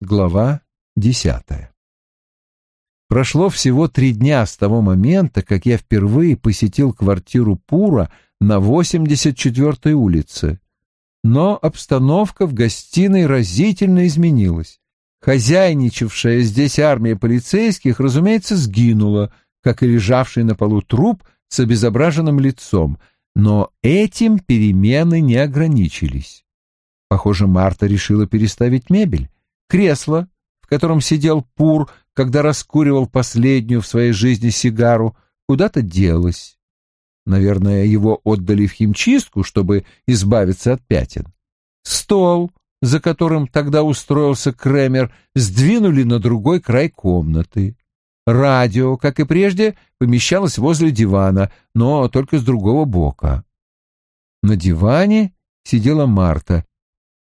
Глава десятая. Прошло всего три дня с того момента, как я впервые посетил квартиру Пура на 84-й улице. Но обстановка в гостиной разительно изменилась. Хозяйничавшая здесь армия полицейских, разумеется, сгинула, как и лежавший на полу труп с обезображенным лицом, но этим перемены не ограничились. Похоже, Марта решила переставить мебель. Кресло, в котором сидел Пур, когда раскуривал последнюю в своей жизни сигару, куда-то делось. Наверное, его отдали в химчистку, чтобы избавиться от пятен. Стол, за которым тогда устроился Кремер, сдвинули на другой край комнаты. Радио, как и прежде, помещалось возле дивана, но только с другого бока. На диване сидела Марта,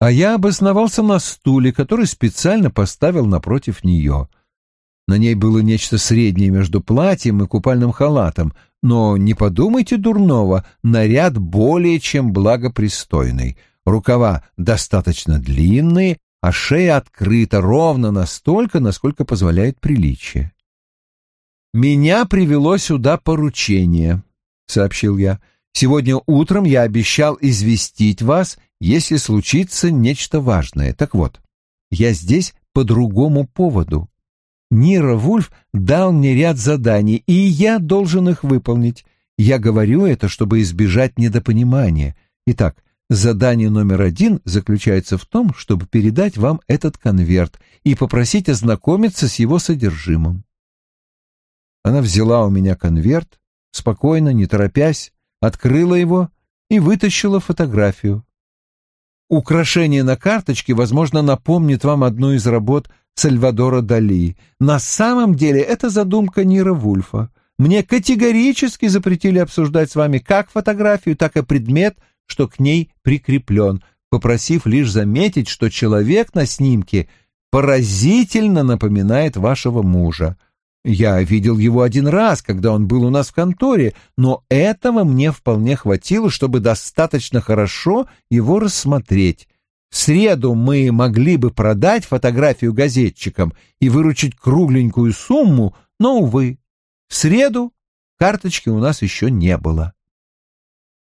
а я обосновался на стуле, который специально поставил напротив нее. На ней было нечто среднее между платьем и купальным халатом, но не подумайте дурного, наряд более чем благопристойный. Рукава достаточно длинные, а шея открыта ровно настолько, насколько позволяет приличие. «Меня привело сюда поручение», — сообщил я. «Сегодня утром я обещал известить вас если случится нечто важное. Так вот, я здесь по другому поводу. Нира Вульф дал мне ряд заданий, и я должен их выполнить. Я говорю это, чтобы избежать недопонимания. Итак, задание номер один заключается в том, чтобы передать вам этот конверт и попросить ознакомиться с его содержимым. Она взяла у меня конверт, спокойно, не торопясь, открыла его и вытащила фотографию. Украшение на карточке, возможно, напомнит вам одну из работ Сальвадора Дали. На самом деле это задумка Нира Вульфа. Мне категорически запретили обсуждать с вами как фотографию, так и предмет, что к ней прикреплен, попросив лишь заметить, что человек на снимке поразительно напоминает вашего мужа. Я видел его один раз, когда он был у нас в конторе, но этого мне вполне хватило, чтобы достаточно хорошо его рассмотреть. В среду мы могли бы продать фотографию газетчикам и выручить кругленькую сумму, но, увы, в среду карточки у нас еще не было.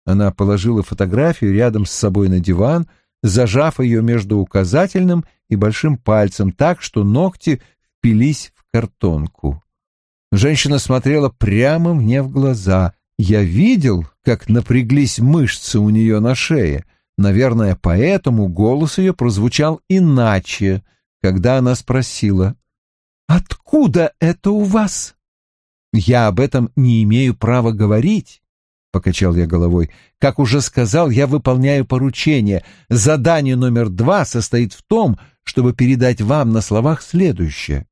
Она положила фотографию рядом с собой на диван, зажав ее между указательным и большим пальцем так, что ногти впились картонку. Женщина смотрела прямо мне в глаза. Я видел, как напряглись мышцы у нее на шее. Наверное, поэтому голос ее прозвучал иначе, когда она спросила «Откуда это у вас?» «Я об этом не имею права говорить», — покачал я головой. «Как уже сказал, я выполняю поручение. Задание номер два состоит в том, чтобы передать вам на словах следующее.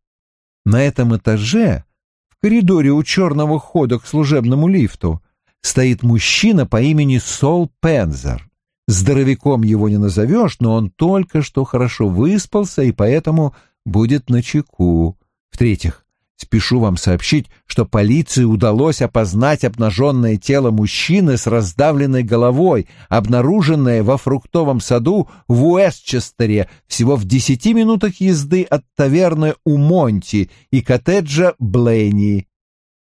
На этом этаже, в коридоре у черного хода к служебному лифту, стоит мужчина по имени Сол Пензер. Здоровяком его не назовешь, но он только что хорошо выспался и поэтому будет на чеку. В-третьих, Спешу вам сообщить, что полиции удалось опознать обнаженное тело мужчины с раздавленной головой, обнаруженное во фруктовом саду в Уэстчестере, всего в десяти минутах езды от таверны у Монти и коттеджа Блейни.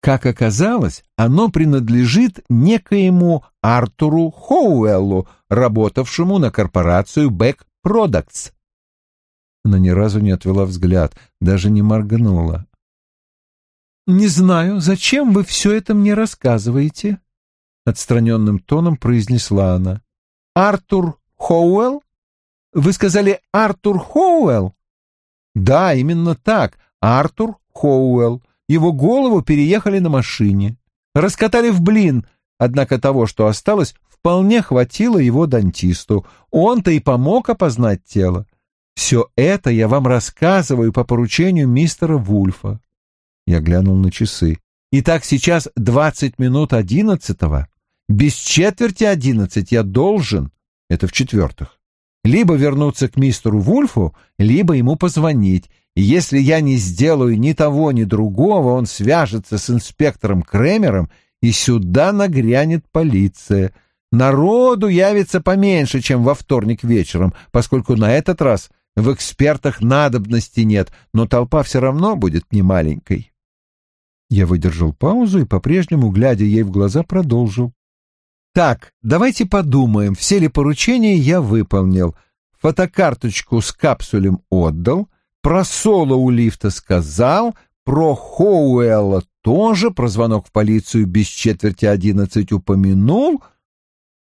Как оказалось, оно принадлежит некоему Артуру Хоуэллу, работавшему на корпорацию Beck Products. Она ни разу не отвела взгляд, даже не моргнула. «Не знаю, зачем вы все это мне рассказываете?» — отстраненным тоном произнесла она. «Артур Хоуэлл? Вы сказали Артур Хоуэлл?» «Да, именно так, Артур Хоуэлл. Его голову переехали на машине. Раскатали в блин, однако того, что осталось, вполне хватило его дантисту. Он-то и помог опознать тело. Все это я вам рассказываю по поручению мистера Вульфа. Я глянул на часы. Итак, сейчас двадцать минут одиннадцатого. Без четверти одиннадцать я должен, это в-четвертых, либо вернуться к мистеру Вульфу, либо ему позвонить. И если я не сделаю ни того, ни другого, он свяжется с инспектором Кремером, и сюда нагрянет полиция. Народу явится поменьше, чем во вторник вечером, поскольку на этот раз В экспертах надобности нет, но толпа все равно будет немаленькой. Я выдержал паузу и, по-прежнему, глядя ей в глаза, продолжил. Так, давайте подумаем, все ли поручения я выполнил. Фотокарточку с капсулем отдал, про соло у лифта сказал, про Хоуэлла тоже, про звонок в полицию без четверти одиннадцать упомянул.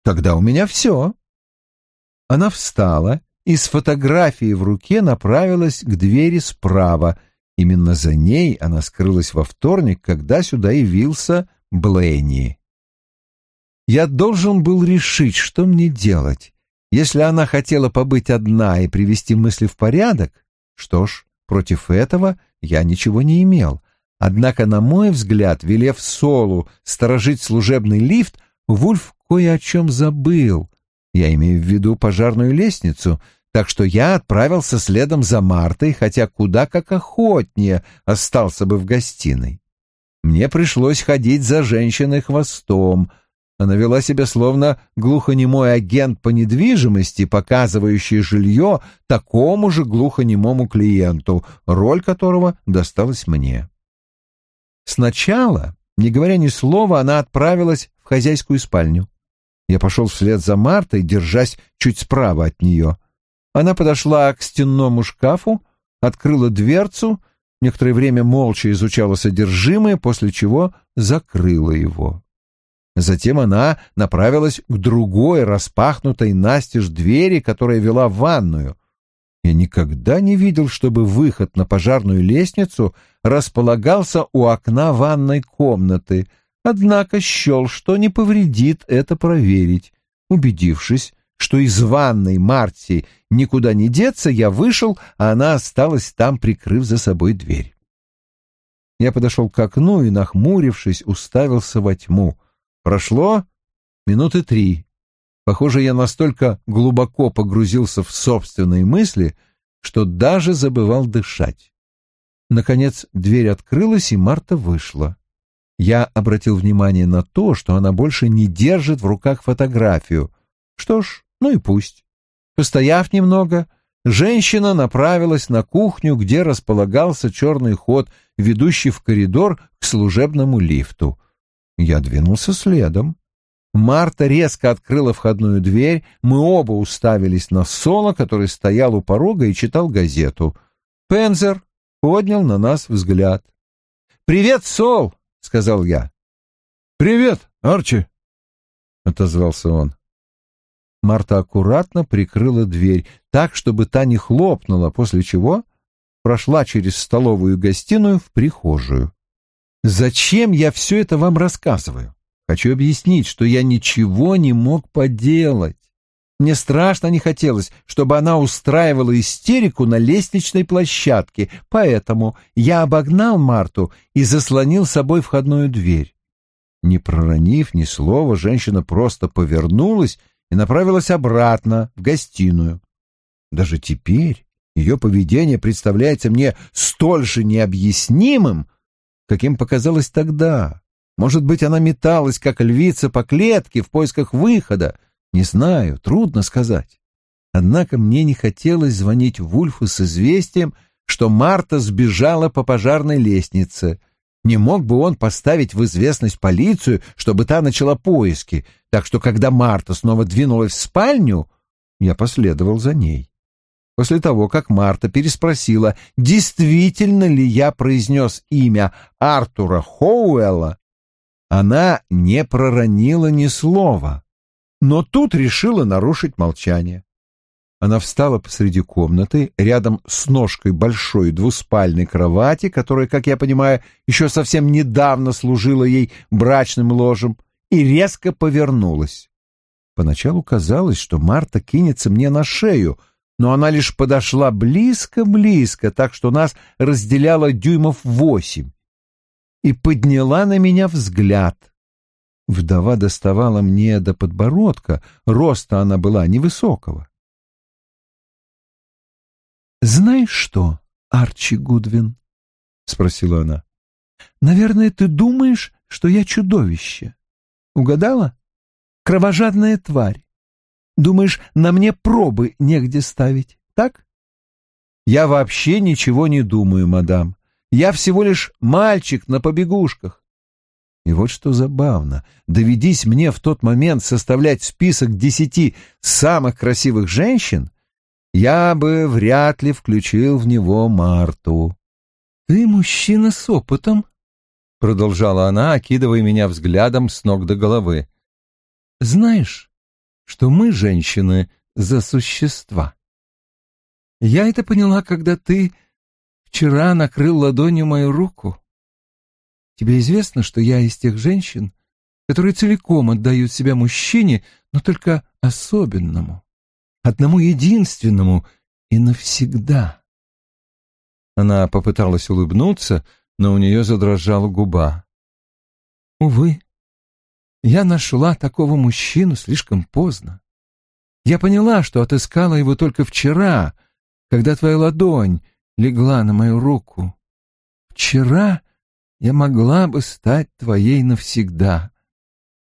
Тогда у меня все. Она встала и с фотографией в руке направилась к двери справа. Именно за ней она скрылась во вторник, когда сюда явился Блэйни. Я должен был решить, что мне делать. Если она хотела побыть одна и привести мысли в порядок, что ж, против этого я ничего не имел. Однако, на мой взгляд, велев Солу сторожить служебный лифт, Вульф кое о чем забыл. Я имею в виду пожарную лестницу, так что я отправился следом за Мартой, хотя куда как охотнее остался бы в гостиной. Мне пришлось ходить за женщиной хвостом — она вела себя словно глухонемой агент по недвижимости, показывающий жилье такому же глухонемому клиенту, роль которого досталась мне. Сначала, не говоря ни слова, она отправилась в хозяйскую спальню. Я пошел вслед за Мартой, держась чуть справа от нее. Она подошла к стенному шкафу, открыла дверцу, некоторое время молча изучала содержимое, после чего закрыла его. Затем она направилась к другой распахнутой настежь двери, которая вела в ванную. Я никогда не видел, чтобы выход на пожарную лестницу располагался у окна ванной комнаты, однако счел, что не повредит это проверить. Убедившись, что из ванной Марти никуда не деться, я вышел, а она осталась там, прикрыв за собой дверь. Я подошел к окну и, нахмурившись, уставился во тьму. Прошло минуты три. Похоже, я настолько глубоко погрузился в собственные мысли, что даже забывал дышать. Наконец дверь открылась, и Марта вышла. Я обратил внимание на то, что она больше не держит в руках фотографию. Что ж, ну и пусть. Постояв немного, женщина направилась на кухню, где располагался черный ход, ведущий в коридор к служебному лифту. Я двинулся следом. Марта резко открыла входную дверь, мы оба уставились на Соло, который стоял у порога и читал газету. Пензер поднял на нас взгляд. «Привет, Сол!» — сказал я. «Привет, Арчи!» — отозвался он. Марта аккуратно прикрыла дверь так, чтобы та не хлопнула, после чего прошла через столовую гостиную в прихожую. Зачем я все это вам рассказываю? Хочу объяснить, что я ничего не мог поделать. Мне страшно не хотелось, чтобы она устраивала истерику на лестничной площадке, поэтому я обогнал Марту и заслонил собой входную дверь. Не проронив ни слова, женщина просто повернулась и направилась обратно в гостиную. Даже теперь ее поведение представляется мне столь же необъяснимым, каким показалось тогда. Может быть, она металась, как львица по клетке в поисках выхода. Не знаю, трудно сказать. Однако мне не хотелось звонить Вульфу с известием, что Марта сбежала по пожарной лестнице. Не мог бы он поставить в известность полицию, чтобы та начала поиски, так что когда Марта снова двинулась в спальню, я последовал за ней. После того, как Марта переспросила, действительно ли я произнес имя Артура Хоуэлла, она не проронила ни слова, но тут решила нарушить молчание. Она встала посреди комнаты, рядом с ножкой большой двуспальной кровати, которая, как я понимаю, еще совсем недавно служила ей брачным ложем, и резко повернулась. Поначалу казалось, что Марта кинется мне на шею — но она лишь подошла близко-близко, так что нас разделяло дюймов восемь, и подняла на меня взгляд. Вдова доставала мне до подбородка, роста она была невысокого. «Знаешь что, Арчи Гудвин?» — спросила она. «Наверное, ты думаешь, что я чудовище. Угадала? Кровожадная тварь. Думаешь, на мне пробы негде ставить, так? Я вообще ничего не думаю, мадам. Я всего лишь мальчик на побегушках. И вот что забавно. Доведись мне в тот момент составлять список десяти самых красивых женщин, я бы вряд ли включил в него Марту. «Ты мужчина с опытом», — продолжала она, окидывая меня взглядом с ног до головы. «Знаешь, что мы, женщины, за существа. Я это поняла, когда ты вчера накрыл ладонью мою руку. Тебе известно, что я из тех женщин, которые целиком отдают себя мужчине, но только особенному, одному единственному и навсегда. Она попыталась улыбнуться, но у нее задрожала губа. Увы, я нашла такого мужчину слишком поздно. Я поняла, что отыскала его только вчера, когда твоя ладонь легла на мою руку. Вчера я могла бы стать твоей навсегда.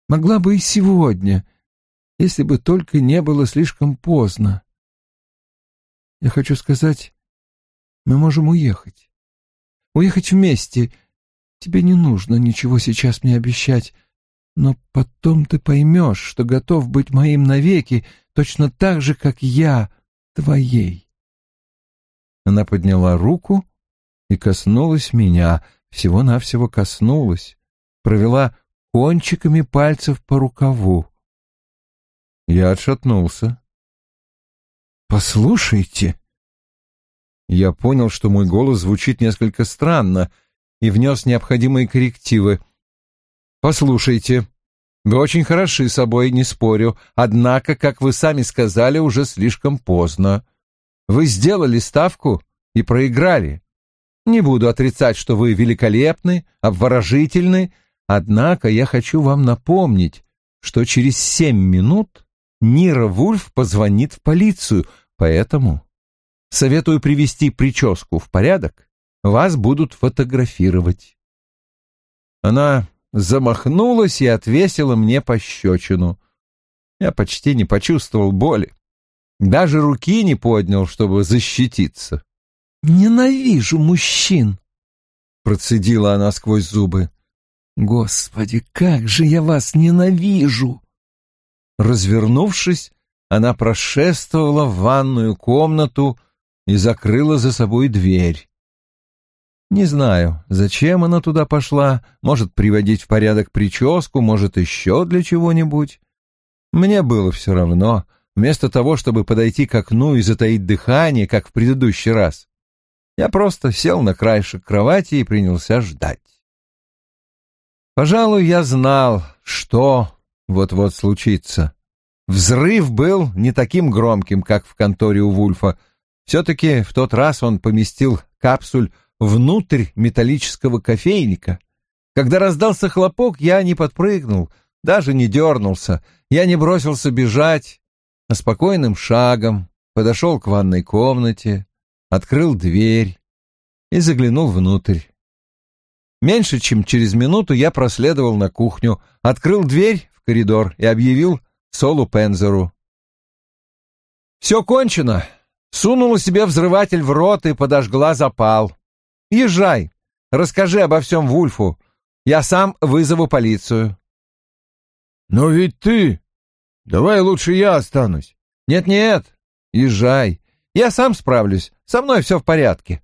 Могла бы и сегодня, если бы только не было слишком поздно. Я хочу сказать, мы можем уехать. Уехать вместе. Тебе не нужно ничего сейчас мне обещать, но потом ты поймешь, что готов быть моим навеки, точно так же, как я твоей. Она подняла руку и коснулась меня, всего-навсего коснулась, провела кончиками пальцев по рукаву. Я отшатнулся. «Послушайте!» Я понял, что мой голос звучит несколько странно, и внес необходимые коррективы. «Послушайте, вы очень хороши собой, не спорю, однако, как вы сами сказали, уже слишком поздно. Вы сделали ставку и проиграли. Не буду отрицать, что вы великолепны, обворожительны, однако я хочу вам напомнить, что через семь минут Нира Вульф позвонит в полицию, поэтому советую привести прическу в порядок, вас будут фотографировать. Она замахнулась и отвесила мне пощечину. Я почти не почувствовал боли. Даже руки не поднял, чтобы защититься. «Ненавижу мужчин!» — процедила она сквозь зубы. «Господи, как же я вас ненавижу!» Развернувшись, она прошествовала в ванную комнату и закрыла за собой дверь. Не знаю, зачем она туда пошла, может, приводить в порядок прическу, может, еще для чего-нибудь. Мне было все равно, вместо того, чтобы подойти к окну и затаить дыхание, как в предыдущий раз. Я просто сел на краешек кровати и принялся ждать. Пожалуй, я знал, что вот-вот случится. Взрыв был не таким громким, как в конторе у Вульфа. Все-таки в тот раз он поместил капсуль внутрь металлического кофейника. Когда раздался хлопок, я не подпрыгнул, даже не дернулся. Я не бросился бежать, а спокойным шагом подошел к ванной комнате, открыл дверь и заглянул внутрь. Меньше чем через минуту я проследовал на кухню, открыл дверь в коридор и объявил Солу Пензеру. «Все кончено!» Сунула себе взрыватель в рот и подожгла запал. «Езжай, расскажи обо всем Вульфу. Я сам вызову полицию». «Но ведь ты... Давай лучше я останусь». «Нет-нет, езжай. Я сам справлюсь. Со мной все в порядке.